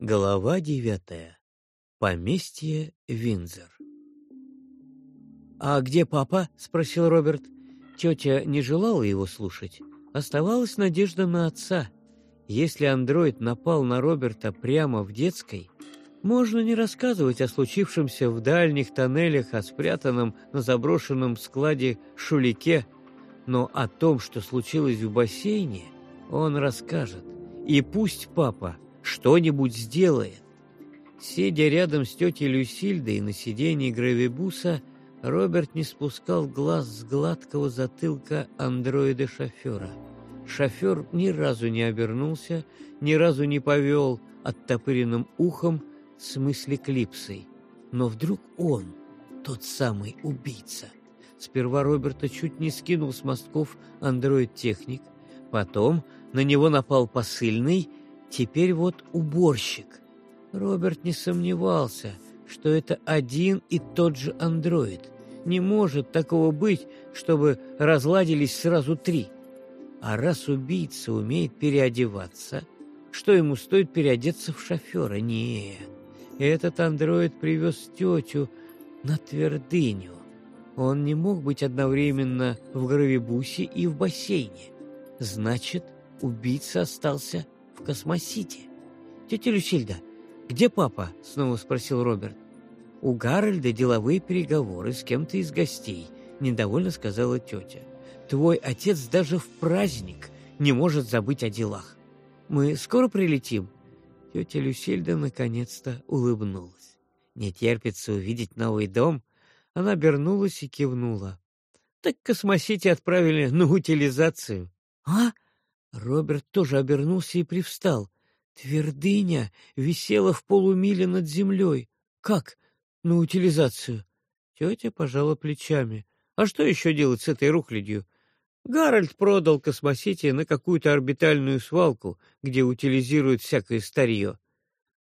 Глава девятая. Поместье Винзор. «А где папа?» — спросил Роберт. Тетя не желала его слушать. Оставалась надежда на отца. Если андроид напал на Роберта прямо в детской, можно не рассказывать о случившемся в дальних тоннелях, о спрятанном на заброшенном складе шулике, но о том, что случилось в бассейне, он расскажет. И пусть папа что-нибудь сделает. Сидя рядом с тетей Люсильдой на сиденье гравибуса, Роберт не спускал глаз с гладкого затылка андроида-шофера. Шофер ни разу не обернулся, ни разу не повел оттопыренным ухом с мысли-клипсой. Но вдруг он, тот самый убийца. Сперва Роберта чуть не скинул с мостков андроид-техник, потом на него напал посыльный, теперь вот уборщик. Роберт не сомневался — что это один и тот же андроид. Не может такого быть, чтобы разладились сразу три. А раз убийца умеет переодеваться, что ему стоит переодеться в шофера? Нет, этот андроид привез тетю на твердыню. Он не мог быть одновременно в гравибусе и в бассейне. Значит, убийца остался в космосите. Тетя Люсильда, «Где папа?» — снова спросил Роберт. «У Гарольда деловые переговоры с кем-то из гостей», — недовольно сказала тетя. «Твой отец даже в праздник не может забыть о делах. Мы скоро прилетим?» Тетя Люсильда наконец-то улыбнулась. Не терпится увидеть новый дом. Она обернулась и кивнула. «Так космосити отправили на утилизацию». «А?» Роберт тоже обернулся и привстал. Твердыня висела в полумиле над землей. Как? На утилизацию. Тетя пожала плечами. А что еще делать с этой рухлядью? Гарольд продал космосити на какую-то орбитальную свалку, где утилизируют всякое старье.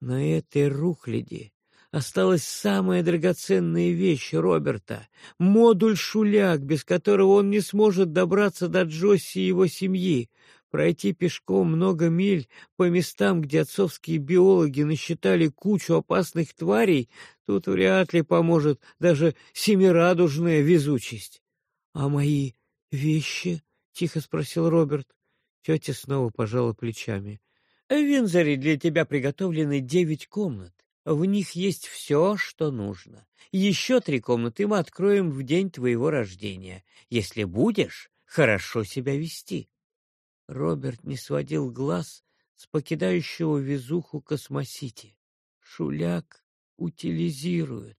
На этой рухляди осталась самая драгоценная вещь Роберта — модуль-шуляк, без которого он не сможет добраться до Джосси и его семьи. Пройти пешком много миль по местам, где отцовские биологи насчитали кучу опасных тварей, тут вряд ли поможет даже семирадужная везучесть. — А мои вещи? — тихо спросил Роберт. Тетя снова пожала плечами. — В Винзоре для тебя приготовлены девять комнат. В них есть все, что нужно. Еще три комнаты мы откроем в день твоего рождения, если будешь хорошо себя вести. Роберт не сводил глаз с покидающего везуху космосити. Шуляк утилизирует.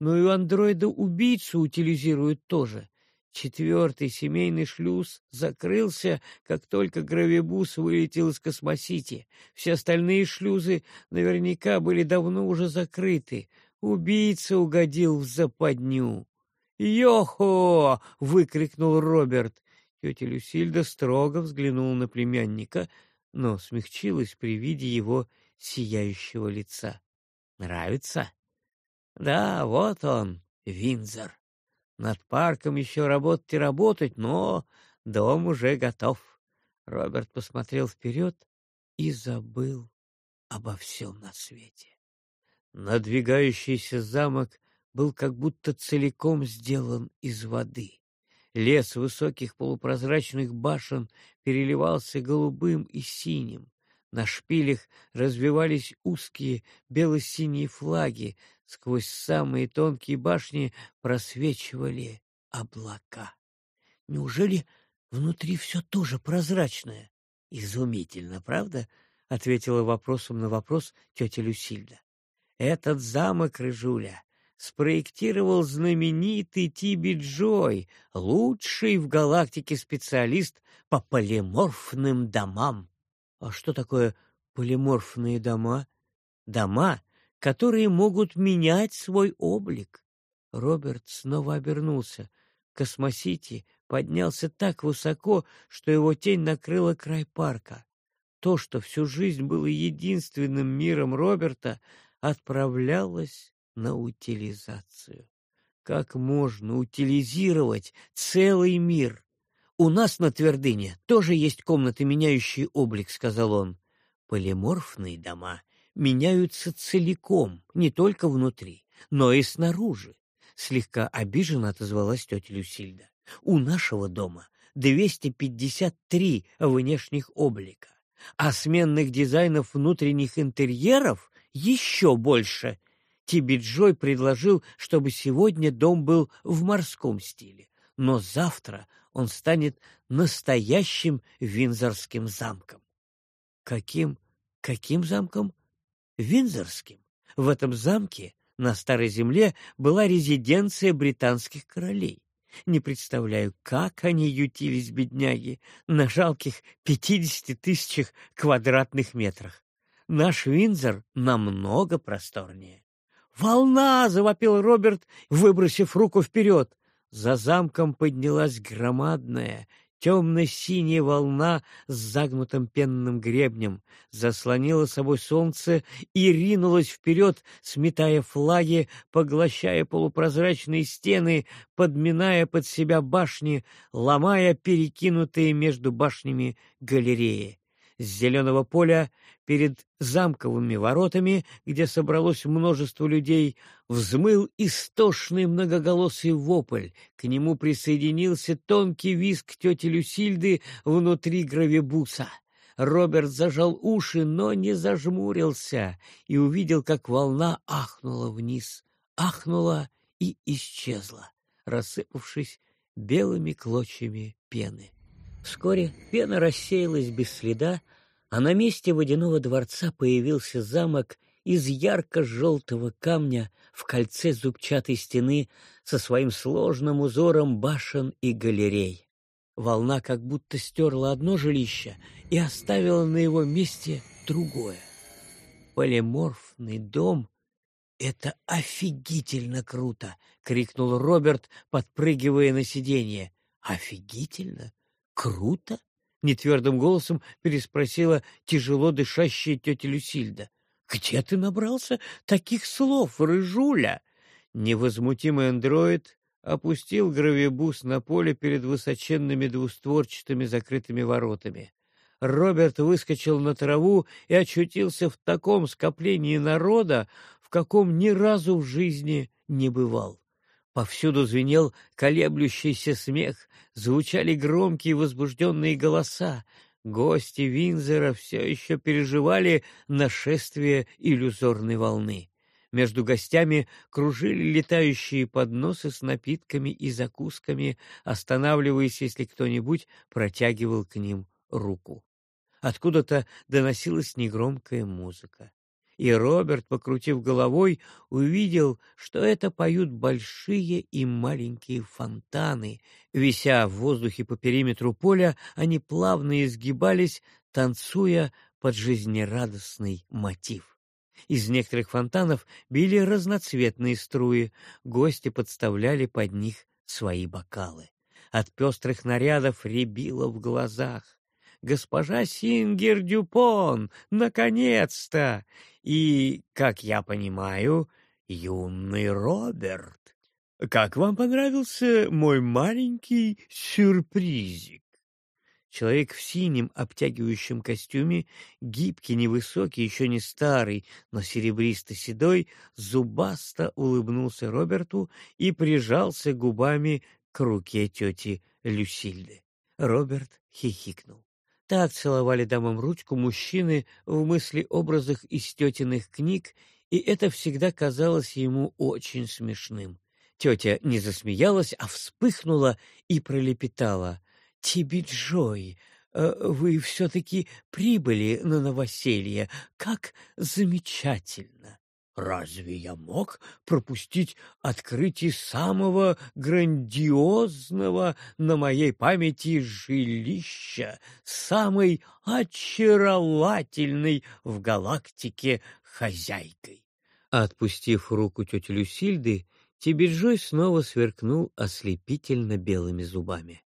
Но и андроида-убийцу утилизируют тоже. Четвертый семейный шлюз закрылся, как только гравибус вылетел из космосити. Все остальные шлюзы наверняка были давно уже закрыты. Убийца угодил в западню. «Йохо!» — выкрикнул Роберт. Тетя Люсильда строго взглянула на племянника, но смягчилась при виде его сияющего лица. «Нравится?» «Да, вот он, Винзор. Над парком еще работать и работать, но дом уже готов». Роберт посмотрел вперед и забыл обо всем на свете. Надвигающийся замок был как будто целиком сделан из воды. Лес высоких полупрозрачных башен переливался голубым и синим. На шпилях развивались узкие бело-синие флаги, сквозь самые тонкие башни просвечивали облака. Неужели внутри все тоже прозрачное? Изумительно, правда? — ответила вопросом на вопрос тетя Люсильда. Этот замок, Рыжуля, спроектировал знаменитый Тиби Джой, лучший в галактике специалист по полиморфным домам. А что такое полиморфные дома? Дома, которые могут менять свой облик. Роберт снова обернулся. Космосити поднялся так высоко, что его тень накрыла край парка. То, что всю жизнь было единственным миром Роберта, отправлялось на утилизацию. Как можно утилизировать целый мир? У нас на Твердыне тоже есть комнаты, меняющие облик, сказал он. Полиморфные дома меняются целиком, не только внутри, но и снаружи. Слегка обиженно отозвалась тетя Люсильда. У нашего дома 253 внешних облика, а сменных дизайнов внутренних интерьеров еще больше. Тиби Джой предложил, чтобы сегодня дом был в морском стиле, но завтра он станет настоящим Винзорским замком. Каким, каким замком? Винзорским. В этом замке на Старой Земле была резиденция британских королей. Не представляю, как они ютились, бедняги, на жалких пятидесяти тысячах квадратных метрах. Наш Винзор намного просторнее. «Волна!» — завопил Роберт, выбросив руку вперед. За замком поднялась громадная, темно-синяя волна с загнутым пенным гребнем, заслонила собой солнце и ринулась вперед, сметая флаги, поглощая полупрозрачные стены, подминая под себя башни, ломая перекинутые между башнями галереи. С зеленого поля перед замковыми воротами, где собралось множество людей, взмыл истошный многоголосый вопль. К нему присоединился тонкий визг тети Люсильды внутри гравибуса. Роберт зажал уши, но не зажмурился и увидел, как волна ахнула вниз, ахнула и исчезла, рассыпавшись белыми клочьями пены. Вскоре пена рассеялась без следа, а на месте водяного дворца появился замок из ярко-желтого камня в кольце зубчатой стены со своим сложным узором башен и галерей. Волна как будто стерла одно жилище и оставила на его месте другое. Полиморфный дом — это офигительно круто! — крикнул Роберт, подпрыгивая на сиденье. «Офигительно? Круто?» нетвердым голосом переспросила тяжело дышащая тетя Люсильда. Где ты набрался таких слов, рыжуля? Невозмутимый андроид опустил гравибус на поле перед высоченными двустворчатыми закрытыми воротами. Роберт выскочил на траву и очутился в таком скоплении народа, в каком ни разу в жизни не бывал. Повсюду звенел колеблющийся смех, звучали громкие возбужденные голоса. Гости Винзера все еще переживали нашествие иллюзорной волны. Между гостями кружили летающие подносы с напитками и закусками, останавливаясь, если кто-нибудь протягивал к ним руку. Откуда-то доносилась негромкая музыка и Роберт, покрутив головой, увидел, что это поют большие и маленькие фонтаны. Вися в воздухе по периметру поля, они плавно изгибались, танцуя под жизнерадостный мотив. Из некоторых фонтанов били разноцветные струи, гости подставляли под них свои бокалы. От пестрых нарядов рябило в глазах. «Госпожа Сингер-Дюпон! Наконец-то!» и, как я понимаю, юный Роберт. Как вам понравился мой маленький сюрпризик? Человек в синем обтягивающем костюме, гибкий, невысокий, еще не старый, но серебристо-седой, зубасто улыбнулся Роберту и прижался губами к руке тети Люсильды. Роберт хихикнул. Так целовали дамам ручку мужчины в мысли-образах из тетиных книг, и это всегда казалось ему очень смешным. Тетя не засмеялась, а вспыхнула и пролепетала. «Тебе, Джой, э, вы все-таки прибыли на новоселье. Как замечательно!» Разве я мог пропустить открытие самого грандиозного на моей памяти жилища, самой очаровательной в галактике хозяйкой? Отпустив руку тети Люсильды, Тибиджой снова сверкнул ослепительно белыми зубами.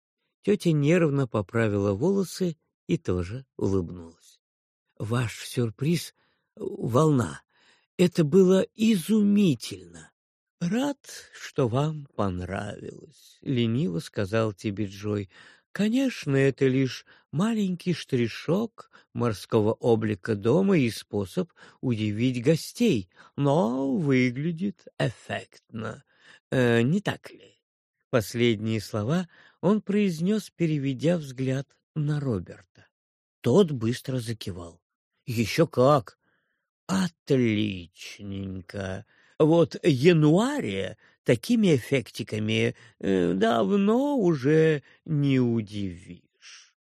Тетя нервно поправила волосы и тоже улыбнулась. — Ваш сюрприз — волна, это было изумительно. Рад, что вам понравилось, лениво сказал тебе Джой. Конечно, это лишь маленький штришок морского облика дома и способ удивить гостей, но выглядит эффектно. Э, не так ли? Последние слова он произнес, переведя взгляд на Роберта. Тот быстро закивал. Еще как! Отличненько. Вот януаре такими эффектиками э, давно уже не удивишь.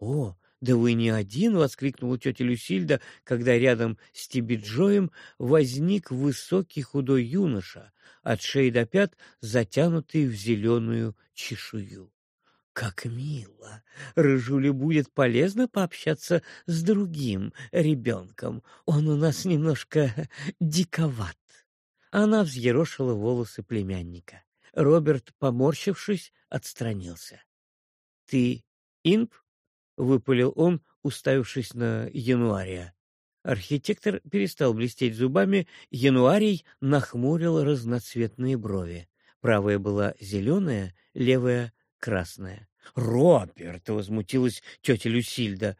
О, да вы не один, воскликнула тетя Люсильда, когда рядом с Тибиджоем возник высокий худой юноша, от шеи до пят затянутый в зеленую чешую. Как мило! Рыжуле будет полезно пообщаться с другим ребенком. Он у нас немножко диковат. Она взъерошила волосы племянника. Роберт, поморщившись, отстранился. — Ты инп? — выпалил он, уставившись на Януария. Архитектор перестал блестеть зубами, Януарий нахмурил разноцветные брови. Правая была зеленая, левая красная. «Роберт!» — возмутилась тетя Люсильда.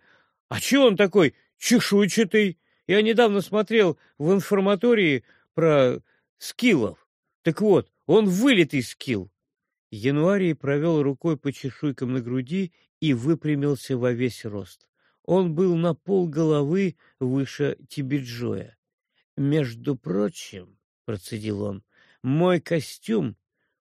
«А чего он такой чешуйчатый? Я недавно смотрел в информатории про скиллов. Так вот, он вылитый скилл». Януарий провел рукой по чешуйкам на груди и выпрямился во весь рост. Он был на пол головы выше Тибиджоя. «Между прочим», — процедил он, — «мой костюм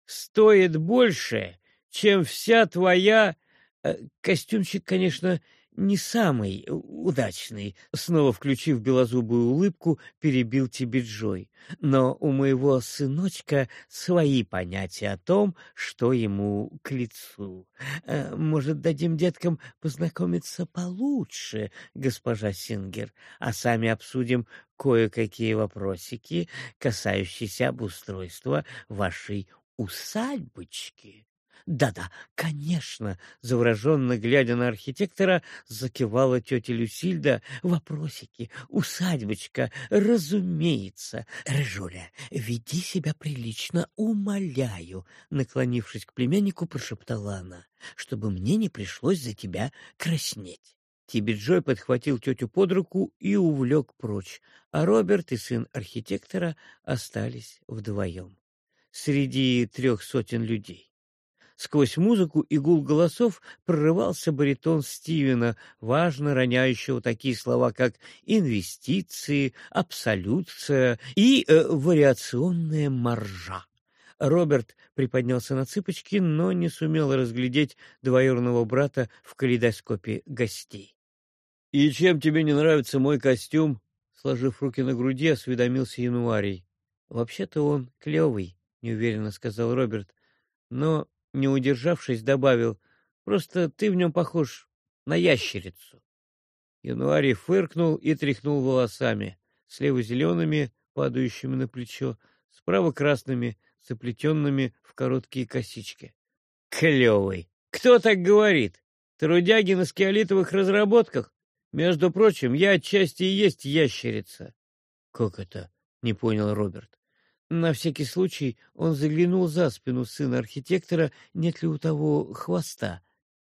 стоит больше, чем вся твоя... Э, костюмчик, конечно, не самый удачный, снова включив белозубую улыбку, перебил тебе Джой. Но у моего сыночка свои понятия о том, что ему к лицу. Э, может, дадим деткам познакомиться получше, госпожа Сингер, а сами обсудим кое-какие вопросики, касающиеся обустройства вашей усадьбочки. «Да-да, конечно!» — завороженно глядя на архитектора, закивала тетя Люсильда. «Вопросики, усадьбочка, разумеется. Рыжуля, веди себя прилично, умоляю!» Наклонившись к племяннику, прошептала она, «чтобы мне не пришлось за тебя краснеть». Тиби подхватил тетю под руку и увлек прочь, а Роберт и сын архитектора остались вдвоем. Среди трех сотен людей. Сквозь музыку и гул голосов прорывался баритон Стивена, важно роняющего такие слова, как инвестиции, абсолюция и э, вариационная маржа. Роберт приподнялся на цыпочки, но не сумел разглядеть двоюродного брата в калейдоскопе гостей. — И чем тебе не нравится мой костюм? — сложив руки на груди, осведомился Януарий. — Вообще-то он клевый, — неуверенно сказал Роберт. — Но не удержавшись, добавил, «Просто ты в нем похож на ящерицу». Януарий фыркнул и тряхнул волосами, слева зелеными, падающими на плечо, справа красными, заплетенными в короткие косички. «Клевый! Кто так говорит? Трудяги на скиолитовых разработках? Между прочим, я отчасти и есть ящерица». «Как это?» — не понял Роберт. На всякий случай он заглянул за спину сына архитектора, нет ли у того хвоста.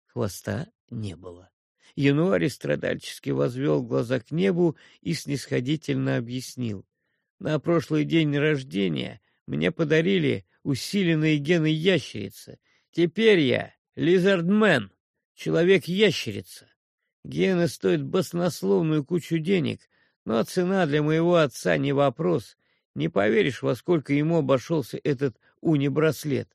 Хвоста не было. Януарь страдальчески возвел глаза к небу и снисходительно объяснил. На прошлый день рождения мне подарили усиленные гены ящерицы. Теперь я лизардмен, человек-ящерица. Гены стоят баснословную кучу денег, но цена для моего отца не вопрос, не поверишь, во сколько ему обошелся этот уни-браслет.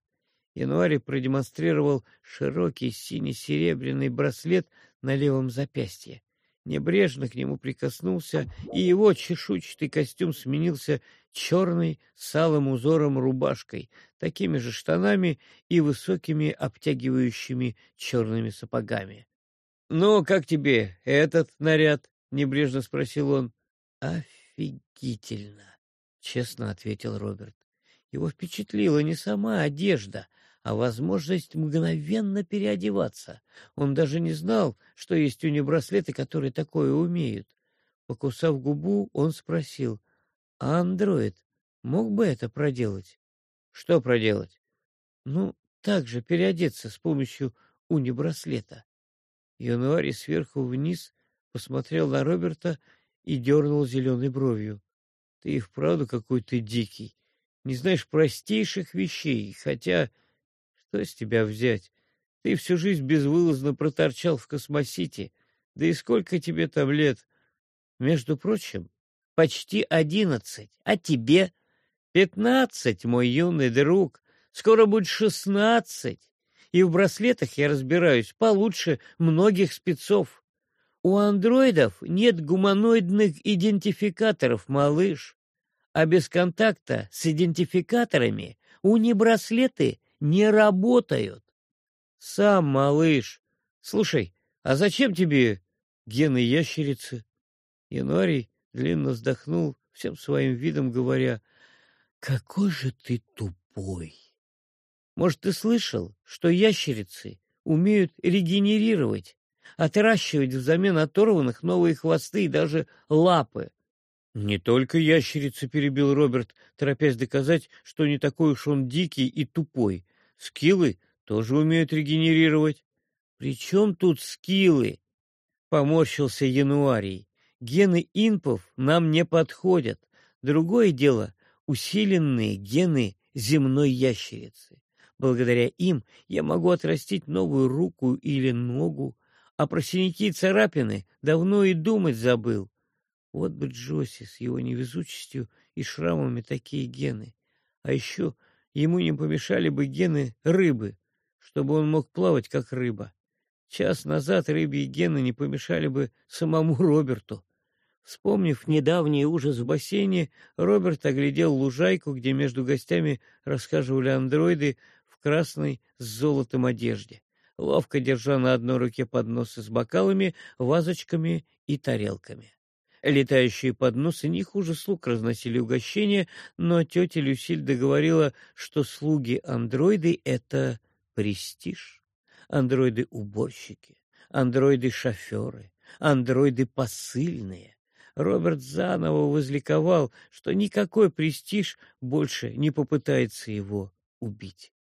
Януарий продемонстрировал широкий сине-серебряный браслет на левом запястье. Небрежно к нему прикоснулся, и его чешуйчатый костюм сменился черной с алым узором рубашкой, такими же штанами и высокими обтягивающими черными сапогами. — Ну, как тебе этот наряд? — небрежно спросил он. — Офигительно! Честно ответил Роберт. Его впечатлила не сама одежда, а возможность мгновенно переодеваться. Он даже не знал, что есть уни-браслеты, которые такое умеют. Покусав губу, он спросил, «А андроид мог бы это проделать?» «Что проделать?» «Ну, так же переодеться с помощью унибраслета. Януарий сверху вниз посмотрел на Роберта и дернул зеленой бровью. — Ты и вправду какой-то дикий. Не знаешь простейших вещей, хотя... Что с тебя взять? Ты всю жизнь безвылазно проторчал в космосите. Да и сколько тебе там лет? Между прочим, почти одиннадцать. А тебе? Пятнадцать, мой юный друг. Скоро будет шестнадцать. И в браслетах я разбираюсь получше многих спецов. У андроидов нет гуманоидных идентификаторов, малыш. А без контакта с идентификаторами уни-браслеты не работают. Сам, малыш. Слушай, а зачем тебе гены ящерицы? Януарий длинно вздохнул, всем своим видом говоря, «Какой же ты тупой!» Может, ты слышал, что ящерицы умеют регенерировать, отращивать взамен оторванных новые хвосты и даже лапы? Не только ящерицы, перебил Роберт, торопясь доказать, что не такой уж он дикий и тупой. Скиллы тоже умеют регенерировать. При чем тут скиллы? Поморщился Януарий. Гены инпов нам не подходят. Другое дело — усиленные гены земной ящерицы. Благодаря им я могу отрастить новую руку или ногу, а про синяки и царапины давно и думать забыл. Вот бы Джоси с его невезучестью и шрамами такие гены. А еще ему не помешали бы гены рыбы, чтобы он мог плавать, как рыба. Час назад рыбьи гены не помешали бы самому Роберту. Вспомнив недавний ужас в бассейне, Роберт оглядел лужайку, где между гостями расхаживали андроиды в красной с золотом одежде, ловко держа на одной руке подносы с бокалами, вазочками и тарелками. Летающие подносы не хуже слуг разносили угощения, но тетя Люсиль договорила, что слуги-андроиды — это престиж. Андроиды-уборщики, андроиды-шоферы, андроиды-посыльные. Роберт заново возликовал, что никакой престиж больше не попытается его убить.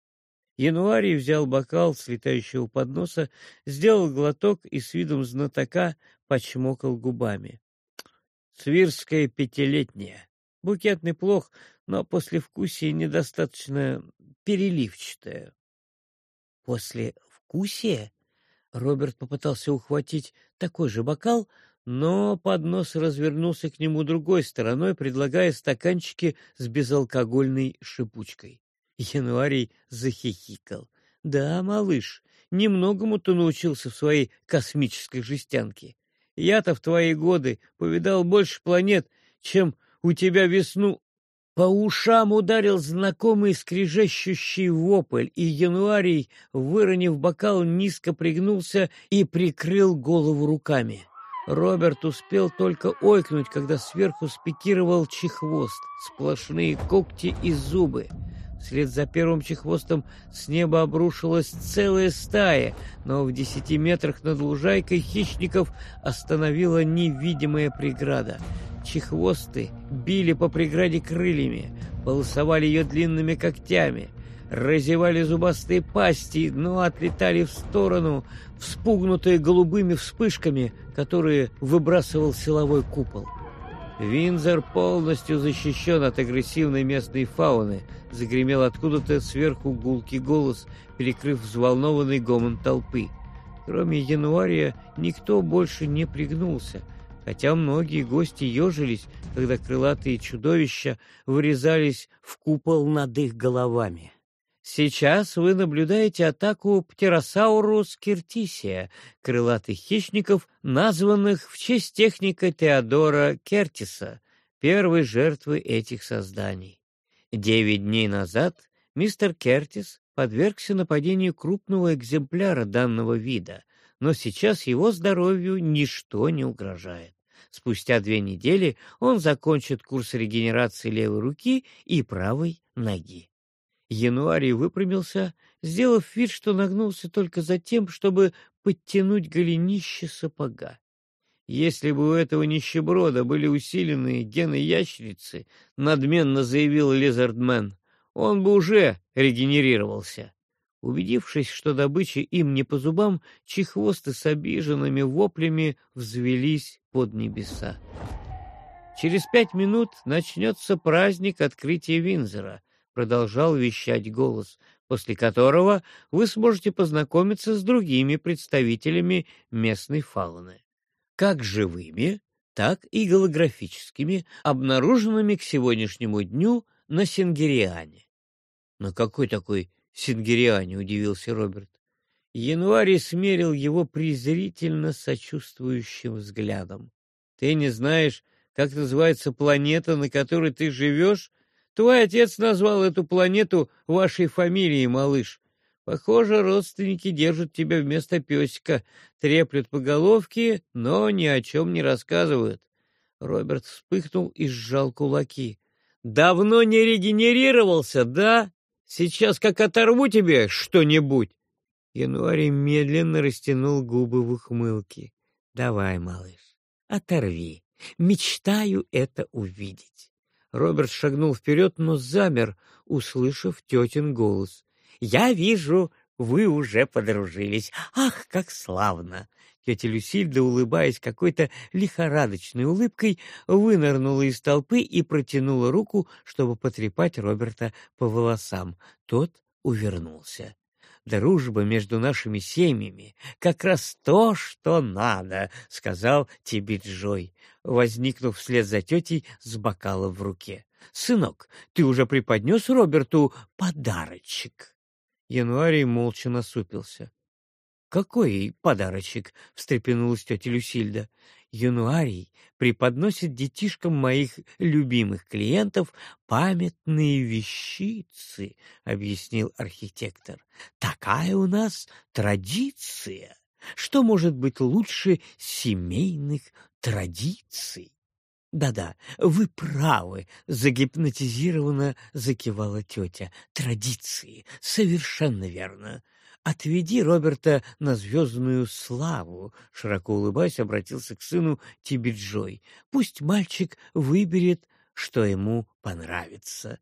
Януарий взял бокал с летающего подноса, сделал глоток и с видом знатока почмокал губами. Свирская пятилетняя. Букет неплох, но послевкусие недостаточно переливчатое. Послевкусие? Роберт попытался ухватить такой же бокал, но поднос развернулся к нему другой стороной, предлагая стаканчики с безалкогольной шипучкой. Януарий захихикал. «Да, малыш, немногому ты научился в своей космической жестянке. Я-то в твои годы повидал больше планет, чем у тебя весну по ушам ударил знакомый скрежещущий вопль, и Януарий, выронив бокал, низко пригнулся и прикрыл голову руками. Роберт успел только ойкнуть, когда сверху спикировал чехвост, сплошные когти и зубы. Вслед за первым чехвостом с неба обрушилась целая стая, но в десяти метрах над лужайкой хищников остановила невидимая преграда. Чехвосты били по преграде крыльями, полосовали ее длинными когтями — разевали зубастые пасти, но отлетали в сторону, вспугнутые голубыми вспышками, которые выбрасывал силовой купол. Винзор полностью защищен от агрессивной местной фауны, загремел откуда-то сверху гулкий голос, перекрыв взволнованный гомон толпы. Кроме января никто больше не пригнулся, хотя многие гости ежились, когда крылатые чудовища вырезались в купол над их головами. Сейчас вы наблюдаете атаку Птеросаурус кертисия, крылатых хищников, названных в честь техника Теодора Кертиса, первой жертвы этих созданий. Девять дней назад мистер Кертис подвергся нападению крупного экземпляра данного вида, но сейчас его здоровью ничто не угрожает. Спустя две недели он закончит курс регенерации левой руки и правой ноги. Януарий выпрямился, сделав вид, что нагнулся только за тем, чтобы подтянуть голенище сапога. Если бы у этого нищеброда были усиленные гены ящерицы, надменно заявил Лизардмен, он бы уже регенерировался. Убедившись, что добыча им не по зубам, чехвосты с обиженными воплями взвелись под небеса. Через пять минут начнется праздник открытия Винзера, продолжал вещать голос, после которого вы сможете познакомиться с другими представителями местной фауны, как живыми, так и голографическими, обнаруженными к сегодняшнему дню на Сингериане. На какой такой Сингериане, удивился Роберт. Январь смерил его презрительно сочувствующим взглядом. Ты не знаешь, как называется планета, на которой ты живешь? Твой отец назвал эту планету вашей фамилией, малыш. Похоже, родственники держат тебя вместо песика, треплют по головке, но ни о чем не рассказывают. Роберт вспыхнул и сжал кулаки. «Давно не регенерировался, да? Сейчас как оторву тебе что-нибудь!» Януарий медленно растянул губы в ухмылке. «Давай, малыш, оторви. Мечтаю это увидеть». Роберт шагнул вперед, но замер, услышав тетин голос. «Я вижу, вы уже подружились. Ах, как славно!» Тетя Люсильда, улыбаясь какой-то лихорадочной улыбкой, вынырнула из толпы и протянула руку, чтобы потрепать Роберта по волосам. Тот увернулся. «Дружба между нашими семьями — как раз то, что надо», — сказал Тиби Джой, возникнув вслед за тетей с бокалом в руке. «Сынок, ты уже преподнес Роберту подарочек?» Януарий молча насупился. «Какой подарочек?» — встрепенулась тетя Люсильда. «Януарий преподносит детишкам моих любимых клиентов памятные вещицы», — объяснил архитектор. «Такая у нас традиция. Что может быть лучше семейных традиций?» «Да-да, вы правы», — загипнотизированно закивала тетя. «Традиции, совершенно верно. «Отведи Роберта на звездную славу», — широко улыбаясь, обратился к сыну Тибиджой. «Пусть мальчик выберет, что ему понравится».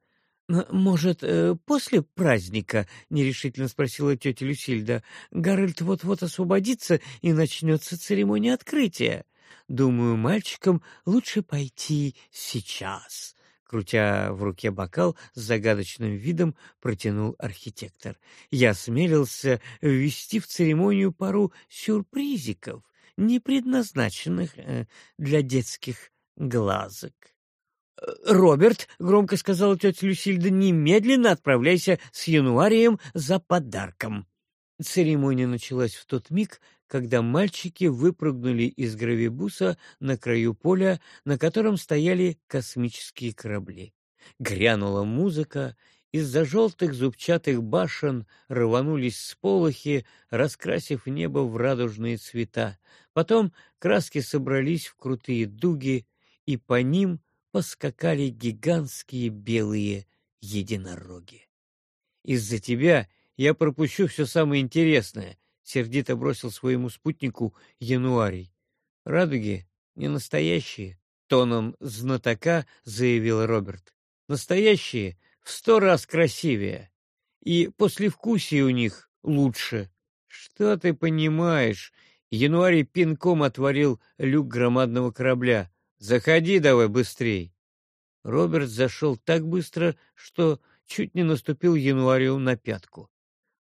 «Может, э, после праздника?» — нерешительно спросила тетя Люсильда. «Гарольд вот-вот освободится, и начнется церемония открытия. Думаю, мальчикам лучше пойти сейчас» крутя в руке бокал с загадочным видом, протянул архитектор. Я осмелился ввести в церемонию пару сюрпризиков, не предназначенных э, для детских глазок. «Э, «Роберт», — громко сказала тетя Люсильда, — «немедленно отправляйся с януарием за подарком». Церемония началась в тот миг, когда мальчики выпрыгнули из гравибуса на краю поля, на котором стояли космические корабли. Грянула музыка, из-за желтых зубчатых башен рванулись сполохи, раскрасив небо в радужные цвета. Потом краски собрались в крутые дуги, и по ним поскакали гигантские белые единороги. «Из-за тебя я пропущу все самое интересное», — сердито бросил своему спутнику Януарий. «Радуги не настоящие», — тоном знатока заявил Роберт. «Настоящие в сто раз красивее, и послевкусие у них лучше». «Что ты понимаешь?» Януарий пинком отворил люк громадного корабля. «Заходи давай быстрей!» Роберт зашел так быстро, что чуть не наступил Януарию на пятку.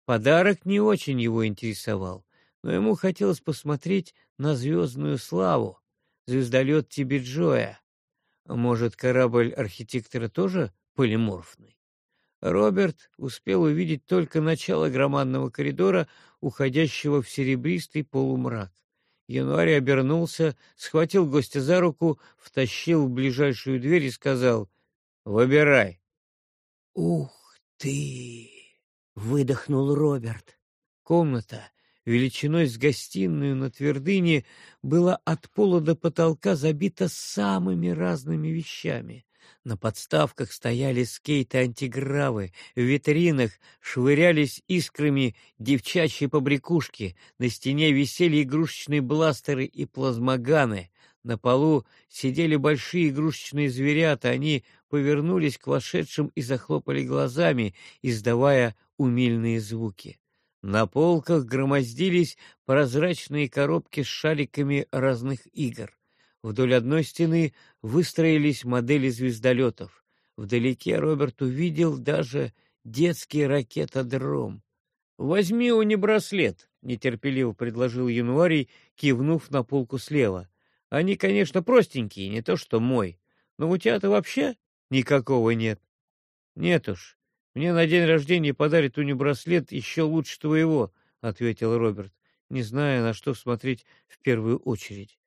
Подарок не очень его интересовал, но ему хотелось посмотреть на звездную славу, звездолет Тибиджоя. Может, корабль архитектора тоже полиморфный? Роберт успел увидеть только начало громадного коридора, уходящего в серебристый полумрак. Януарь обернулся, схватил гостя за руку, втащил в ближайшую дверь и сказал «Выбирай». «Ух ты!» — выдохнул Роберт. Комната, величиной с гостиную на твердыне, была от пола до потолка забита самыми разными вещами. На подставках стояли скейты-антигравы, в витринах швырялись искрами девчачьи побрякушки, на стене висели игрушечные бластеры и плазмоганы, на полу сидели большие игрушечные зверята, они повернулись к вошедшим и захлопали глазами, издавая умильные звуки. На полках громоздились прозрачные коробки с шариками разных игр. Вдоль одной стены выстроились модели звездолетов. Вдалеке Роберт увидел даже детский ракетодром. «Возьми у не браслет», — нетерпеливо предложил Януарий, кивнув на полку слева. «Они, конечно, простенькие, не то что мой, но у тебя-то вообще никакого нет». «Нет уж, мне на день рождения подарят уни-браслет еще лучше твоего», — ответил Роберт, не зная, на что смотреть в первую очередь.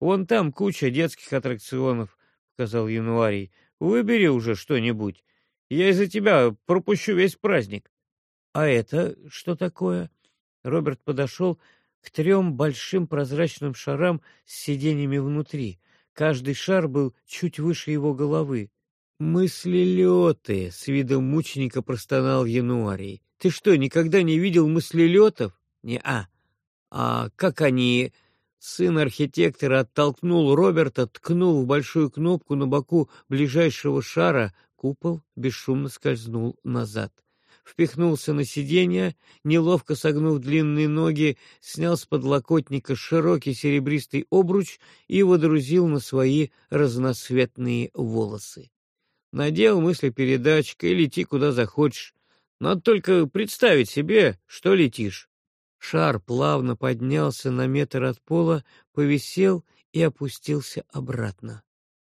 «Вон там куча детских аттракционов», — сказал Януарий. «Выбери уже что-нибудь. Я из-за тебя пропущу весь праздник». «А это что такое?» Роберт подошел к трем большим прозрачным шарам с сиденьями внутри. Каждый шар был чуть выше его головы. «Мыслелеты!» — с видом мученика простонал Януарий. «Ты что, никогда не видел мыслелетов?» «Не-а. А как они...» Сын архитектора оттолкнул Роберта, ткнул в большую кнопку на боку ближайшего шара. Купол бесшумно скользнул назад. Впихнулся на сиденье, неловко согнув длинные ноги, снял с подлокотника широкий серебристый обруч и водрузил на свои разноцветные волосы надел мыслепередатчик и лети куда захочешь. Надо только представить себе, что летишь. Шар плавно поднялся на метр от пола, повисел и опустился обратно.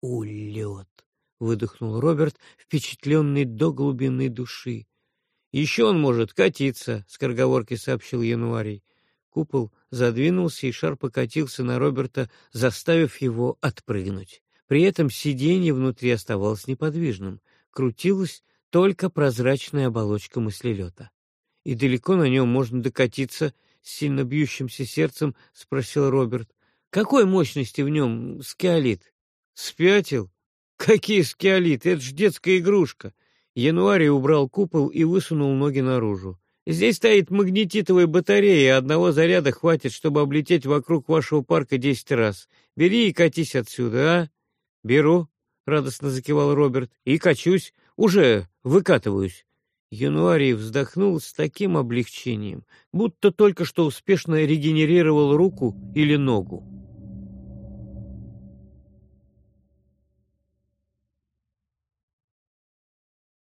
«Улет!» — выдохнул Роберт, впечатленный до глубины души. «Еще он может катиться», — скороговорки сообщил Януарий. Купол задвинулся, и шар покатился на Роберта, заставив его отпрыгнуть. При этом сиденье внутри оставалось неподвижным, крутилась только прозрачная оболочка мыслелета. «И далеко на нем можно докатиться?» — с сильно бьющимся сердцем спросил Роберт. «Какой мощности в нем скиолит?» «Спятил? Какие скиолиты? Это ж детская игрушка!» Януарий убрал купол и высунул ноги наружу. «Здесь стоит магнетитовая батарея, одного заряда хватит, чтобы облететь вокруг вашего парка десять раз. Бери и катись отсюда, а!» «Беру», — радостно закивал Роберт, — «и качусь, уже выкатываюсь». Януарий вздохнул с таким облегчением, будто только что успешно регенерировал руку или ногу.